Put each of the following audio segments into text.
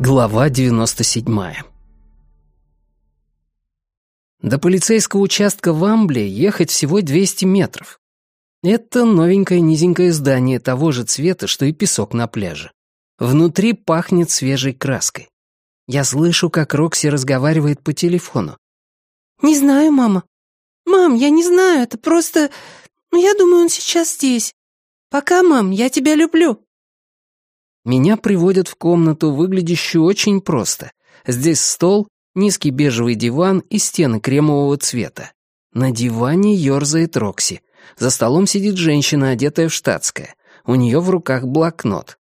Глава 97 До полицейского участка в Амбле ехать всего 200 метров. Это новенькое низенькое здание того же цвета, что и песок на пляже. Внутри пахнет свежей краской. Я слышу, как Рокси разговаривает по телефону. «Не знаю, мама. Мам, я не знаю, это просто... Ну, я думаю, он сейчас здесь. Пока, мам, я тебя люблю». Меня приводят в комнату, выглядящую очень просто. Здесь стол, низкий бежевый диван и стены кремового цвета. На диване ерзает Рокси. За столом сидит женщина, одетая в штатское. У нее в руках блокнот.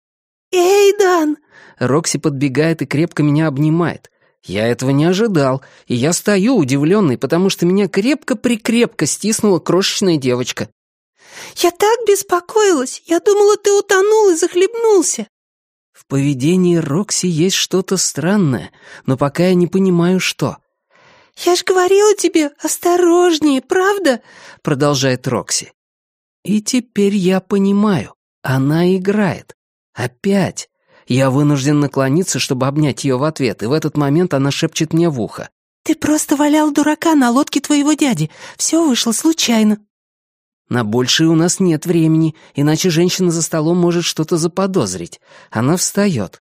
«Эй, Дан!» Рокси подбегает и крепко меня обнимает. Я этого не ожидал, и я стою удивленный, потому что меня крепко-прикрепко стиснула крошечная девочка. «Я так беспокоилась! Я думала, ты утонул и захлебнулся!» В поведении Рокси есть что-то странное, но пока я не понимаю, что. «Я ж говорила тебе, осторожнее, правда?» — продолжает Рокси. И теперь я понимаю, она играет. Опять. Я вынужден наклониться, чтобы обнять ее в ответ, и в этот момент она шепчет мне в ухо. «Ты просто валял дурака на лодке твоего дяди. Все вышло случайно». На большее у нас нет времени, иначе женщина за столом может что-то заподозрить. Она встает.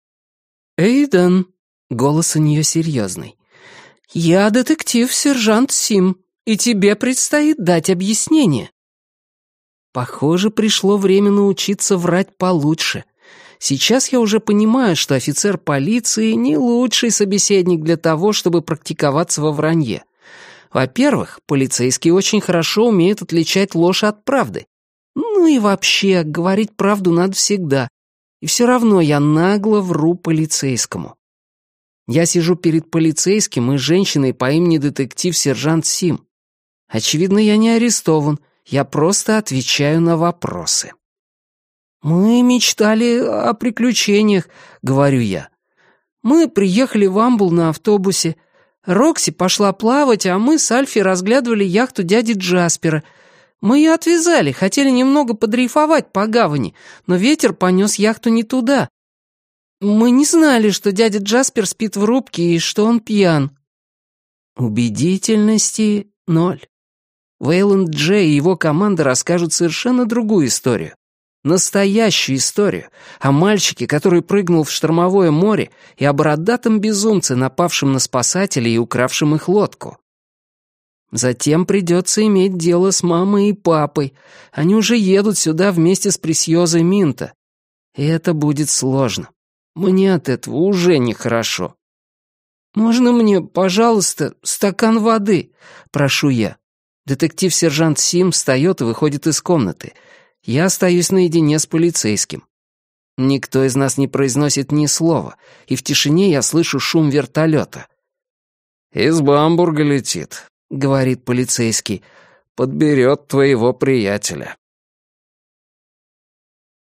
«Эйден», — голос у нее серьезный, — «я детектив-сержант Сим, и тебе предстоит дать объяснение». Похоже, пришло время научиться врать получше. Сейчас я уже понимаю, что офицер полиции не лучший собеседник для того, чтобы практиковаться во вранье. Во-первых, полицейские очень хорошо умеют отличать ложь от правды. Ну и вообще, говорить правду надо всегда. И все равно я нагло вру полицейскому. Я сижу перед полицейским и женщиной по имени детектив-сержант Сим. Очевидно, я не арестован, я просто отвечаю на вопросы. «Мы мечтали о приключениях», — говорю я. «Мы приехали в Амбул на автобусе, Рокси пошла плавать, а мы с Альфи разглядывали яхту дяди Джаспера. Мы ее отвязали, хотели немного подрейфовать по гавани, но ветер понес яхту не туда. Мы не знали, что дядя Джаспер спит в рубке и что он пьян. Убедительности ноль. Вейланд Джей и его команда расскажут совершенно другую историю. Настоящую историю о мальчике, который прыгнул в штормовое море, и о бородатом безумце, напавшем на спасателей и укравшем их лодку. Затем придется иметь дело с мамой и папой. Они уже едут сюда вместе с Пресьозой Минта. И это будет сложно. Мне от этого уже нехорошо. «Можно мне, пожалуйста, стакан воды?» — прошу я. Детектив-сержант Сим встает и выходит из комнаты — я остаюсь наедине с полицейским. Никто из нас не произносит ни слова, и в тишине я слышу шум вертолета. «Из Бамбурга летит», — говорит полицейский. «Подберет твоего приятеля».